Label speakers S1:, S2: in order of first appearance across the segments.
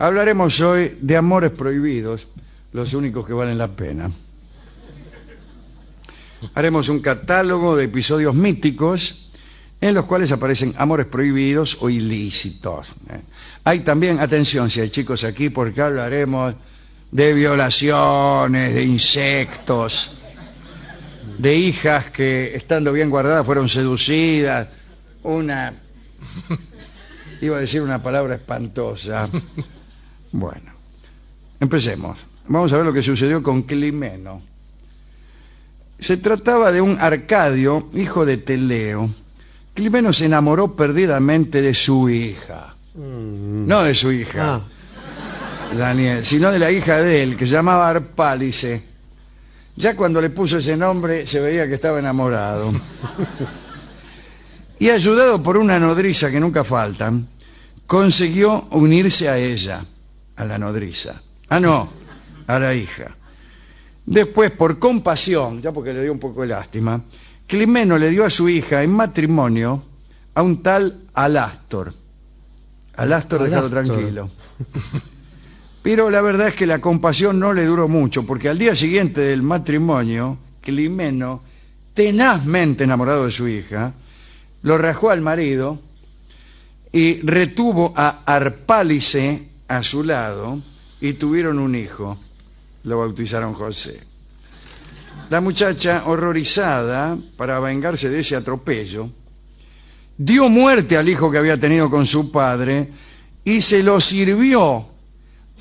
S1: Hablaremos hoy de amores prohibidos, los únicos que valen la pena. Haremos un catálogo de episodios míticos en los cuales aparecen amores prohibidos o ilícitos. ¿eh? Hay también, atención si hay chicos aquí, porque hablaremos de violaciones, de insectos, de hijas que estando bien guardadas fueron seducidas, una... Iba a decir una palabra espantosa. Bueno, empecemos. Vamos a ver lo que sucedió con Climeno. Se trataba de un Arcadio, hijo de Teleo. Climeno se enamoró perdidamente de su hija. No de su hija,
S2: Ah,
S1: Daniel, sino de la hija de él, que se llamaba Arpálice. Ya cuando le puso ese nombre se veía que estaba enamorado. Y ayudado por una nodriza que nunca faltan, consiguió unirse a ella, a la nodriza. Ah, no, a la hija. Después, por compasión, ya porque le dio un poco de lástima, Climeno le dio a su hija en matrimonio a un tal Alástor. Alástor, déjalo
S2: Alastor.
S1: tranquilo. Pero la verdad es que la compasión no le duró mucho, porque al día siguiente del matrimonio, Climeno, tenazmente enamorado de su hija, lo rajó al marido y retuvo a Arpálice a su lado y tuvieron un hijo. Lo bautizaron José. La muchacha, horrorizada para vengarse de ese atropello, dio muerte al hijo que había tenido con su padre y se lo sirvió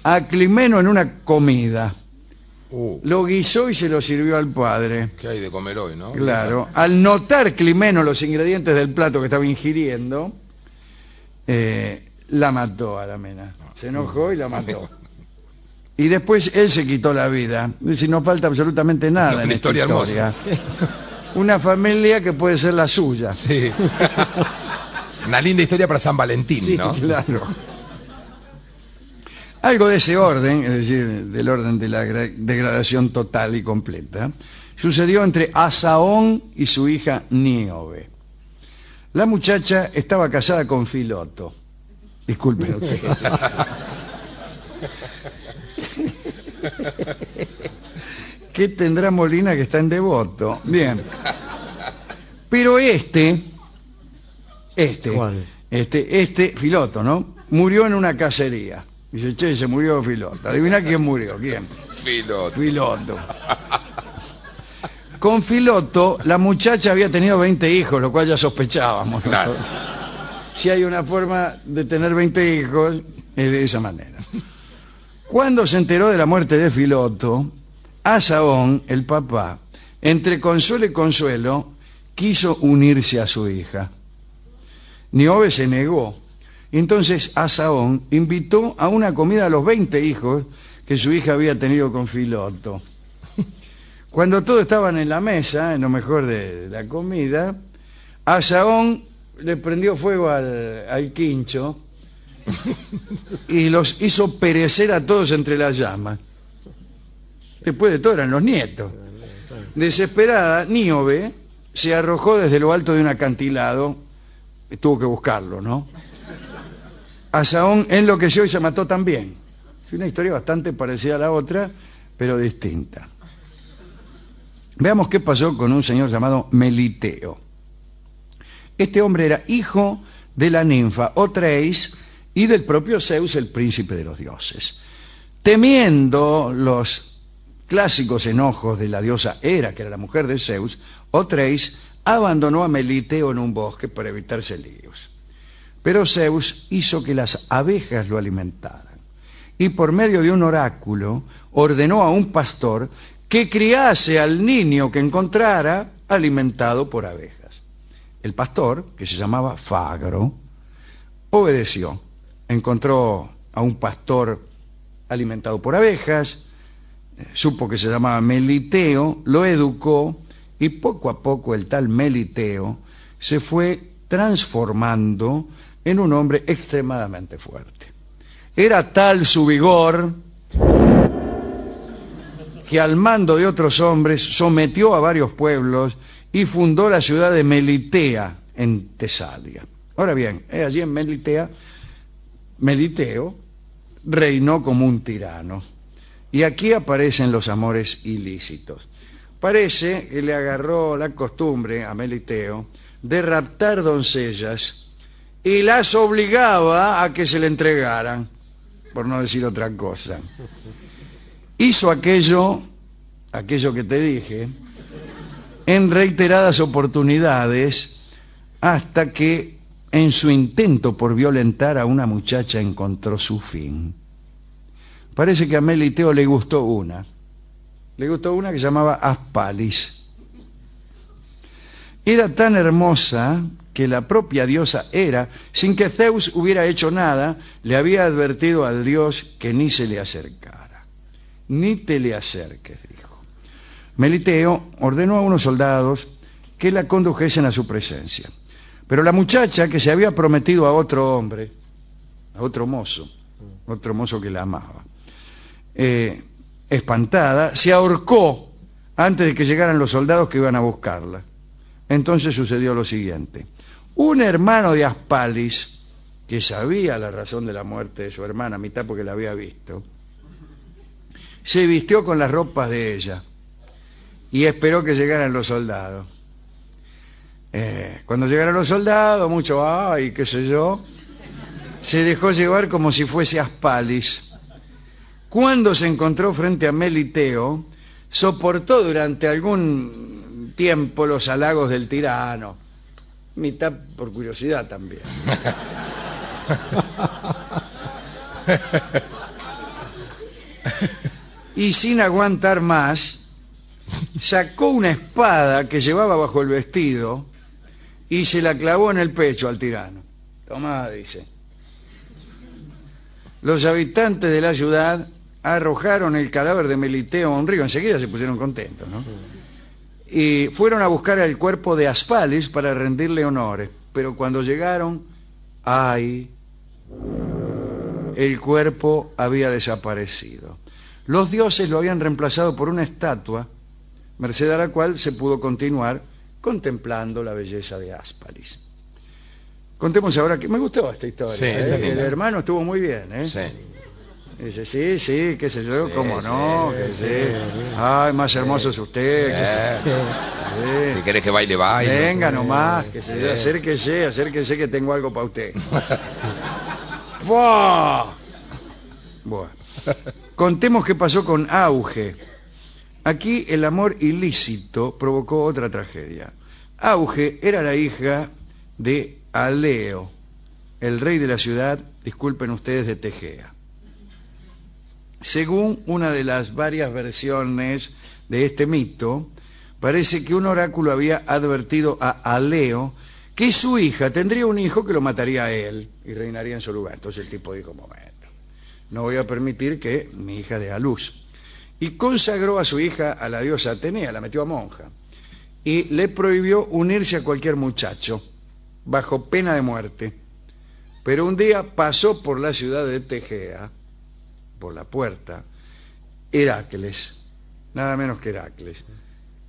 S1: a Climeno en una comida.
S3: Uh,
S1: Lo guisó y se lo sirvió al padre.
S3: ¿qué hay de comer hoy, no?
S1: Claro. Al notar Climeno los ingredientes del plato que estaba ingiriendo, eh, la mató a la mena. Se enojó y la mató. Y después él se quitó la vida. Dice, no falta absolutamente nada
S3: Una
S1: en esta
S3: historia
S1: historia. Una familia que puede ser la suya.
S3: Sí. Una linda historia para San Valentín,
S1: Sí,
S3: ¿no?
S1: claro. Algo de ese orden, es decir, del orden de la gra- degradación total y completa, sucedió entre Asaón y su hija Níobe. La muchacha estaba casada con Filoto. Disculpen usted. ¿Qué tendrá Molina que está en devoto? Bien. Pero este, este,
S2: ¿Cuál?
S1: este, este Filoto, ¿no? Murió en una cacería. Dice, che, se murió Filoto. Adivina quién murió, ¿quién?
S3: Filo.
S1: Filoto. Con Filoto, la muchacha había tenido 20 hijos, lo cual ya sospechábamos.
S3: Claro.
S1: Si hay una forma de tener 20 hijos, es de esa manera. Cuando se enteró de la muerte de Filoto, Asaón, el papá, entre consuelo y consuelo, quiso unirse a su hija. Niobe se negó. Entonces Asaón invitó a una comida a los 20 hijos que su hija había tenido con Filoto. Cuando todos estaban en la mesa, en lo mejor de la comida, Asaón le prendió fuego al, al quincho y los hizo perecer a todos entre las llamas. Después de todo eran los nietos. Desesperada, Níobe se arrojó desde lo alto de un acantilado, tuvo que buscarlo, ¿no? Asaón enloqueció y se mató también. Es una historia bastante parecida a la otra, pero distinta. Veamos qué pasó con un señor llamado Meliteo. Este hombre era hijo de la ninfa Otreis y del propio Zeus, el príncipe de los dioses. Temiendo los clásicos enojos de la diosa Hera, que era la mujer de Zeus, Otreis abandonó a Meliteo en un bosque para evitarse líos. Pero Zeus hizo que las abejas lo alimentaran. Y por medio de un oráculo ordenó a un pastor que criase al niño que encontrara alimentado por abejas. El pastor, que se llamaba Fagro, obedeció. Encontró a un pastor alimentado por abejas, eh, supo que se llamaba Meliteo, lo educó y poco a poco el tal Meliteo se fue transformando en un hombre extremadamente fuerte. Era tal su vigor que al mando de otros hombres sometió a varios pueblos y fundó la ciudad de Melitea en Tesalia. Ahora bien, allí en Melitea, Meliteo reinó como un tirano. Y aquí aparecen los amores ilícitos. Parece que le agarró la costumbre a Meliteo de raptar doncellas y las obligaba a que se le entregaran, por no decir otra cosa. Hizo aquello, aquello que te dije, en reiteradas oportunidades hasta que en su intento por violentar a una muchacha encontró su fin. Parece que a Meliteo le gustó una. Le gustó una que llamaba Aspalis. Era tan hermosa que la propia diosa Hera, sin que Zeus hubiera hecho nada, le había advertido al dios que ni se le acercara. Ni te le acerques. Meliteo ordenó a unos soldados que la condujesen a su presencia. Pero la muchacha que se había prometido a otro hombre, a otro mozo, otro mozo que la amaba, eh, espantada, se ahorcó antes de que llegaran los soldados que iban a buscarla. Entonces sucedió lo siguiente. Un hermano de Aspalis, que sabía la razón de la muerte de su hermana, mitad porque la había visto, se vistió con las ropas de ella y esperó que llegaran los soldados. Eh, cuando llegaron los soldados, mucho, ay, qué sé yo, se dejó llevar como si fuese Aspalis. Cuando se encontró frente a Meliteo, soportó durante algún tiempo los halagos del tirano, mitad por curiosidad también. y sin aguantar más, sacó una espada que llevaba bajo el vestido y se la clavó en el pecho al tirano. Tomá, dice. Los habitantes de la ciudad arrojaron el cadáver de Meliteo a un río. Enseguida se pusieron contentos, ¿no? Y fueron a buscar el cuerpo de Aspalis para rendirle honores. Pero cuando llegaron, ¡ay! El cuerpo había desaparecido. Los dioses lo habían reemplazado por una estatua, merced a la cual se pudo continuar contemplando la belleza de Aspalis. Contemos ahora que me gustó esta historia.
S3: Sí,
S1: ¿eh? El hermano estuvo muy bien. ¿eh?
S3: Sí.
S1: Dice, sí, sí, qué sé yo, cómo no, que sí. Ay, más hermoso es usted.
S3: Si querés que baile, baile.
S1: Venga nomás, que se yo, acérquese, acérquese que tengo algo para usted. ¡Fua! Bueno, contemos qué pasó con Auge. Aquí el amor ilícito provocó otra tragedia. Auge era la hija de Aleo, el rey de la ciudad, disculpen ustedes, de Tegea. Según una de las varias versiones de este mito, parece que un oráculo había advertido a Aleo que su hija tendría un hijo que lo mataría a él y reinaría en su lugar. Entonces el tipo dijo, momento, no voy a permitir que mi hija dé a luz. Y consagró a su hija a la diosa Atenea, la metió a monja, y le prohibió unirse a cualquier muchacho, bajo pena de muerte. Pero un día pasó por la ciudad de Tegea, por la puerta, Heracles, nada menos que Heracles.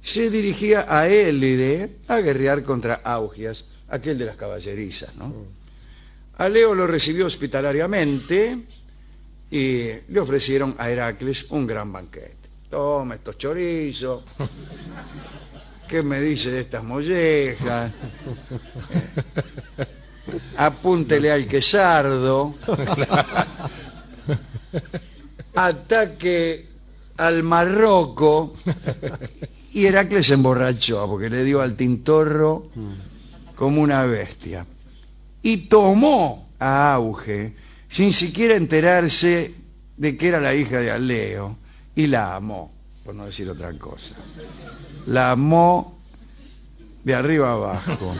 S1: Se dirigía a Élide a guerrear contra Augias, aquel de las caballerizas, ¿no? Aleo lo recibió hospitalariamente y le ofrecieron a Heracles un gran banquete. Toma estos chorizos. ¿Qué me dice de estas mollejas? Apúntele al quesardo. Ataque al Marroco. Y Heracles se emborrachó porque le dio al tintorro como una bestia. Y tomó a Auge sin siquiera enterarse de que era la hija de Aleo y la amó, por no decir otra cosa. La amó de arriba abajo.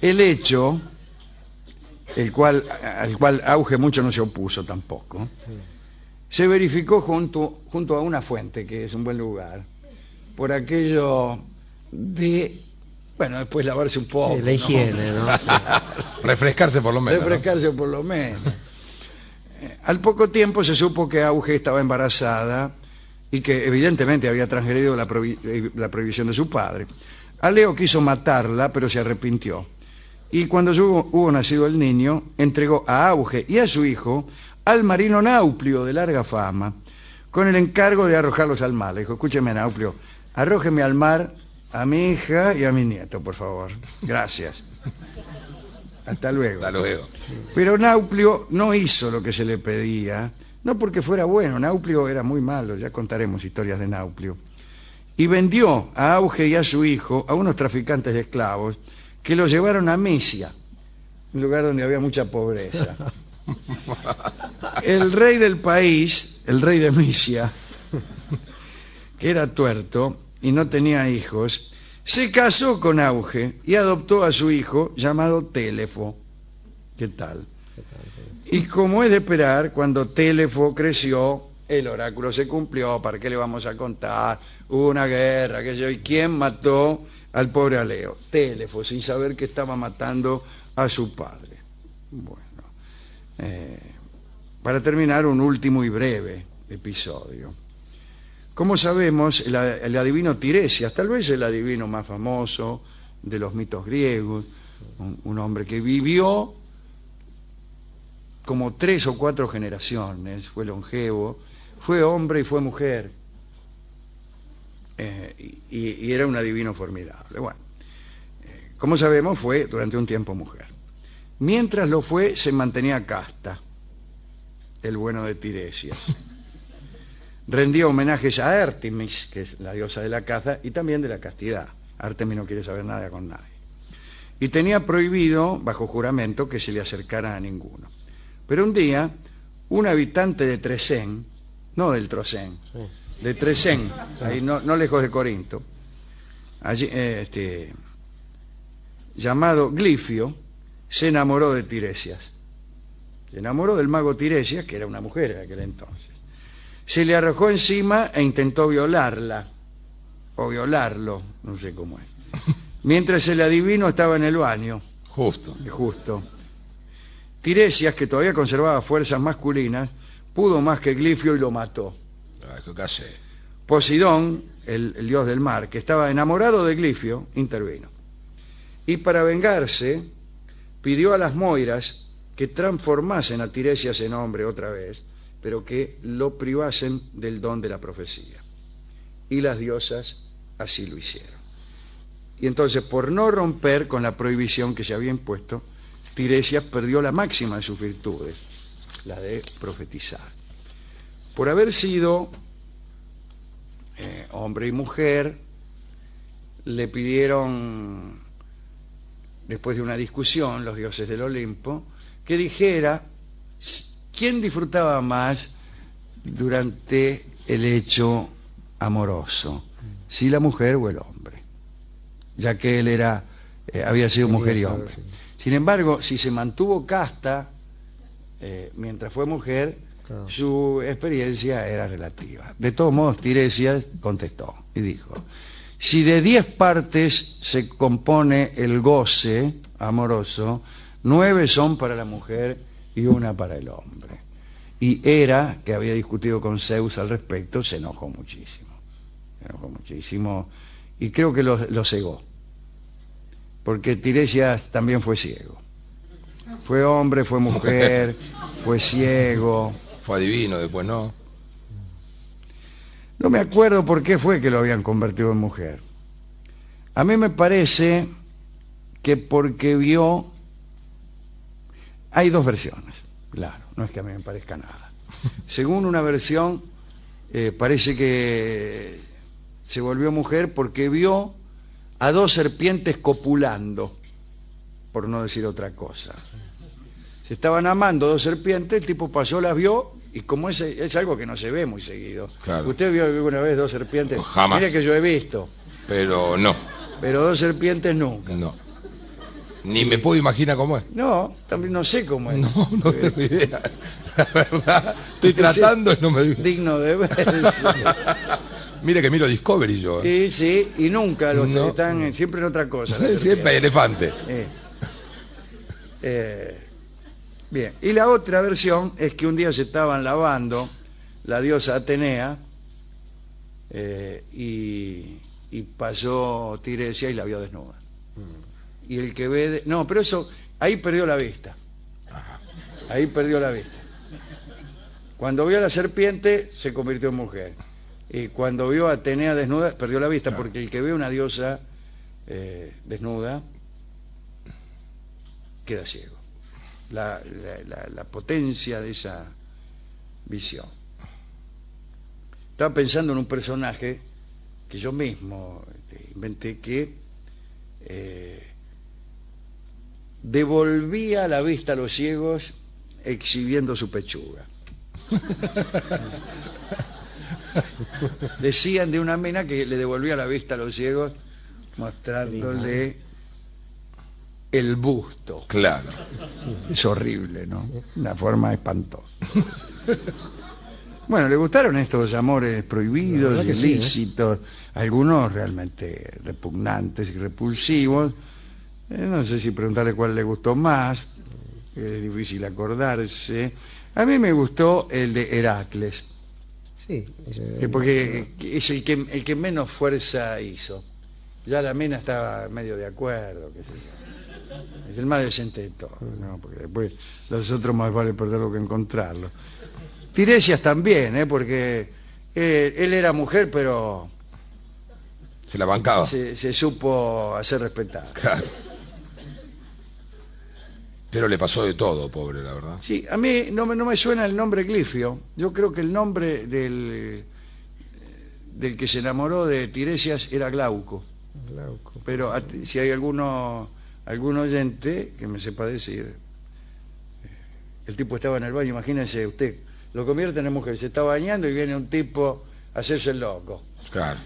S1: El hecho, el cual, al cual Auge mucho no se opuso tampoco, se verificó junto, junto a una fuente, que es un buen lugar, por aquello de, bueno, después lavarse un poco.
S2: Sí, la higiene, ¿no?
S3: Refrescarse por lo menos. ¿no?
S1: refrescarse por lo menos. Eh, Al poco tiempo se supo que Auge estaba embarazada y que evidentemente había transgredido la, eh, la prohibición de su padre. Aleo quiso matarla, pero se arrepintió. Y cuando hubo, hubo nacido el niño, entregó a Auge y a su hijo al marino Nauplio de larga fama, con el encargo de arrojarlos al mar. Le dijo, escúcheme Nauplio, arrójeme al mar a mi hija y a mi nieto, por favor. Gracias. Hasta luego.
S3: Hasta luego.
S1: Pero Nauplio no hizo lo que se le pedía, no porque fuera bueno, Nauplio era muy malo, ya contaremos historias de Nauplio. Y vendió a Auge y a su hijo a unos traficantes de esclavos que los llevaron a Misia, un lugar donde había mucha pobreza. El rey del país, el rey de Misia, que era tuerto y no tenía hijos, se casó con Auge y adoptó a su hijo llamado Telefo. ¿Qué tal? Y como es de esperar, cuando Telefo creció, el oráculo se cumplió. ¿Para qué le vamos a contar? Hubo una guerra, sé yo. ¿Y quién mató al pobre Aleo? Telefo, sin saber que estaba matando a su padre. Bueno, eh, para terminar, un último y breve episodio. Como sabemos, el, adivino Tiresias, tal vez el adivino más famoso de los mitos griegos, un, hombre que vivió como tres o cuatro generaciones, fue longevo, fue hombre y fue mujer, eh, y, y era un adivino formidable. Bueno, eh, como sabemos, fue durante un tiempo mujer. Mientras lo fue, se mantenía casta, el bueno de Tiresias. Rendía homenajes a Artemis, que es la diosa de la caza, y también de la castidad. Artemis no quiere saber nada con nadie. Y tenía prohibido, bajo juramento, que se le acercara a ninguno. Pero un día, un habitante de Tresén, no del Trocén, de Tresén, ahí no, no lejos de Corinto, allí, eh, este, llamado Glifio, se enamoró de Tiresias. Se enamoró del mago Tiresias, que era una mujer en aquel entonces. Se le arrojó encima e intentó violarla, o violarlo, no sé cómo es. Mientras el adivino estaba en el baño,
S3: Justo.
S1: justo. Tiresias, que todavía conservaba fuerzas masculinas, pudo más que Glifio y lo mató.
S3: ¿qué hace?
S1: Posidón, el, el dios del mar, que estaba enamorado de Glifio, intervino. Y para vengarse, pidió a las Moiras que transformasen a Tiresias en hombre otra vez, pero que lo privasen del don de la profecía. Y las diosas así lo hicieron. Y entonces, por no romper con la prohibición que se había impuesto, Tiresias perdió la máxima de sus virtudes, la de profetizar. Por haber sido eh, hombre y mujer, le pidieron, después de una discusión, los dioses del Olimpo, que dijera quién disfrutaba más durante el hecho amoroso, si la mujer o el hombre, ya que él era, eh, había sido mujer y hombre. Sin embargo, si se mantuvo casta eh, mientras fue mujer,
S2: Claro.
S1: su experiencia era relativa. De todos modos, Tiresias contestó y dijo, si de diez partes se compone el goce amoroso, nueve son para la mujer y una para el hombre. Y Hera, que había discutido con Zeus al respecto, se enojó muchísimo. Se enojó muchísimo y creo que lo, lo cegó. Porque Tiresias también fue ciego. Fue hombre, fue mujer, fue ciego.
S3: Fue adivino, después no.
S1: No me acuerdo por qué fue que lo habían convertido en mujer. A mí me parece que porque vio... Hay dos versiones, claro, no es que a mí me parezca nada. Según una versión, eh, parece que se volvió mujer porque vio a dos serpientes copulando, por no decir otra cosa. Se estaban amando dos serpientes, el tipo pasó, las vio, y como es, es algo que no se ve muy seguido.
S3: Claro.
S1: ¿Usted vio alguna vez dos serpientes?
S3: Jamás.
S1: Mire que yo he visto,
S3: Pero no,
S1: pero dos serpientes nunca.
S3: no. Ni me puedo imaginar cómo es.
S1: No, también no sé cómo es.
S3: No, no tengo idea. La verdad, estoy tratando y no me...
S1: Digno de ver.
S3: Mire que miro Discovery yo. ¿eh?
S1: Sí, sí, y nunca los
S3: No.
S1: están en- siempre en otra cosa.
S3: Siempre elefante.
S1: Eh. Eh, bien, y la otra versión es que un día se estaban lavando la diosa Atenea eh, y, y pasó Tiresia y la vio desnuda. Y el que ve... de- No, pero eso, ahí perdió la vista. Ahí perdió la vista. Cuando vio a la serpiente, se convirtió en mujer. Y cuando vio a Atenea desnuda, perdió la vista, porque el que ve una diosa eh, desnuda, queda ciego. La, la- la- la potencia de esa visión. Estaba pensando en un personaje que yo mismo este, inventé que eh, devolvía la vista a los ciegos exhibiendo su pechuga. Decían de una mina que le devolvía la vista a los ciegos mostrándole el busto.
S3: Claro.
S1: Es horrible, ¿no? Una forma espantosa. Bueno, ¿le gustaron estos amores prohibidos,
S2: sí, ¿eh?
S1: ilícitos? Algunos realmente repugnantes y repulsivos. Eh, no sé si preguntarle cuál le gustó más. Es difícil acordarse. A mí me gustó el de Heracles,
S2: Sí. ese-
S1: porque es el que, el que menos fuerza hizo. Ya la mina estaba medio de acuerdo, qué sé yo. Es el más decente de todos, ¿no? Porque después los otros más vale perderlo que encontrarlo. Tiresias también, ¿eh? Porque eh, él era mujer, pero
S3: Se la bancaba.
S1: se, se supo hacer respetar.
S3: Claro. Pero le pasó de todo, pobre, la verdad.
S1: Sí, a mí no me, no me suena el nombre Glifio. Yo creo que el nombre del, del que se enamoró de Tiresias era Glauco.
S2: Glauco.
S1: Pero a- si hay alguno algún oyente que me sepa decir, eh, el tipo estaba en el baño, imagínense usted, lo convierten en mujer, se está bañando y viene un tipo a hacerse el loco.
S3: Claro.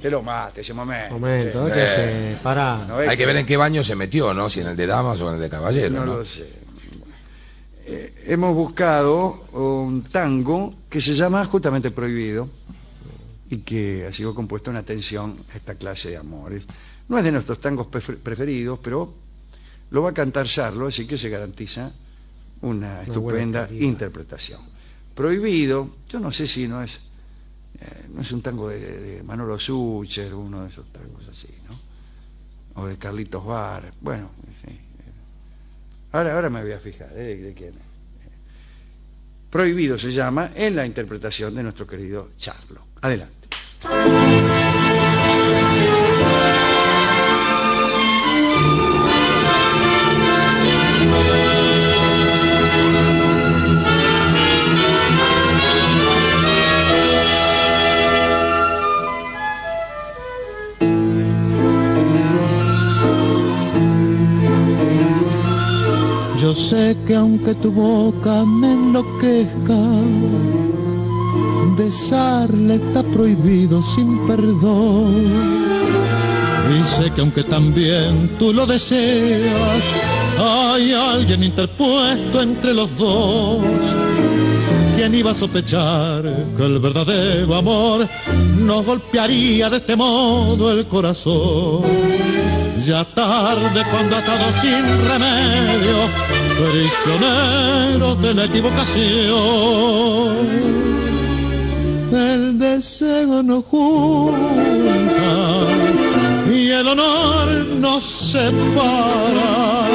S1: Te lo mate ese momento.
S2: Momento. ¿qué hace? Pará.
S1: ¿No
S3: Hay que ver en qué baño se metió, ¿no? Si en el de damas o en el de caballero,
S1: No
S3: ¿no?
S1: lo sé. Eh, hemos buscado un tango que se llama justamente Prohibido y que ha sido compuesto en atención a esta clase de amores. No es de nuestros tangos prefer- preferidos, pero lo va a cantar Charlo, así que se garantiza una estupenda interpretación. Prohibido, yo no sé si no es eh, no es un tango de, de Manolo Sucher, uno de esos tangos así, ¿no? O de Carlitos Bar, bueno, sí. Ahora, ahora me voy a fijar ¿eh? de, quién es. Prohibido se llama en la interpretación de nuestro querido Charlo. Adelante.
S4: Que aunque tu boca me enloquezca, besarle está prohibido sin perdón. Y sé que aunque también tú lo deseas, hay alguien interpuesto entre los dos. ¿Quién iba a sospechar que el verdadero amor nos golpearía de este modo el corazón? Ya tarde cuando atado sin remedio, prisioneros de la equivocación. El deseo nos junta y el honor nos separa.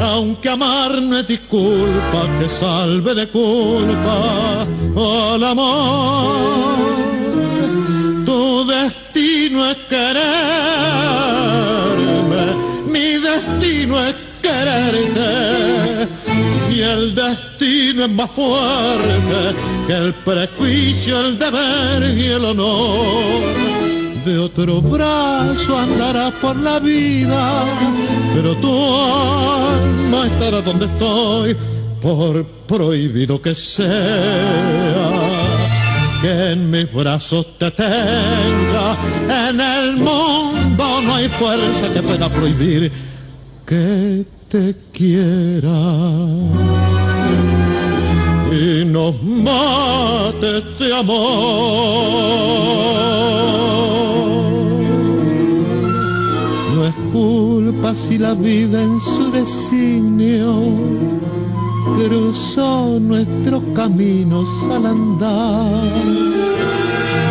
S4: Aunque amar no es disculpa que salve de culpa al amor. Tu destino es quererme, mi destino es el destino es más fuerte que el prejuicio, el deber y el honor. De otro brazo andarás por la vida, pero tu alma estará donde estoy, por prohibido que sea que en mis brazos te tenga. En el mundo no hay fuerza que pueda prohibir que te quiera. Y nos mate este amor. No es culpa si la vida en su designio cruzó nuestros caminos al andar.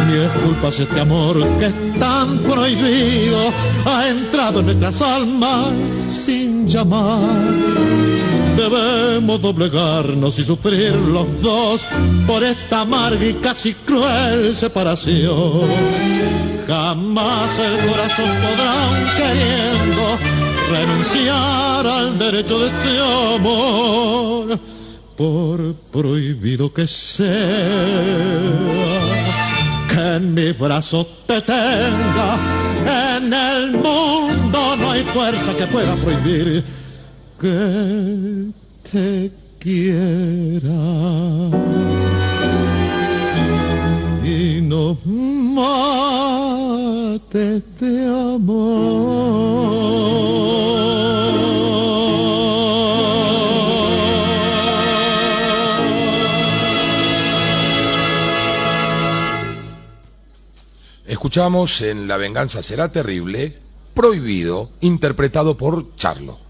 S4: ni es culpa si este amor que es tan prohibido ha entrado en nuestras almas sin llamar. Debemos doblegarnos y sufrir los dos por esta amarga y casi cruel separación. Jamás el corazón podrá, queriendo, renunciar al derecho de este amor, por prohibido que sea. Que en mis brazos te tenga, en el mundo hay fuerza que pueda prohibir que te quiera y no mate de amor.
S3: Escuchamos en La venganza será terrible, prohibido, interpretado por Charlo.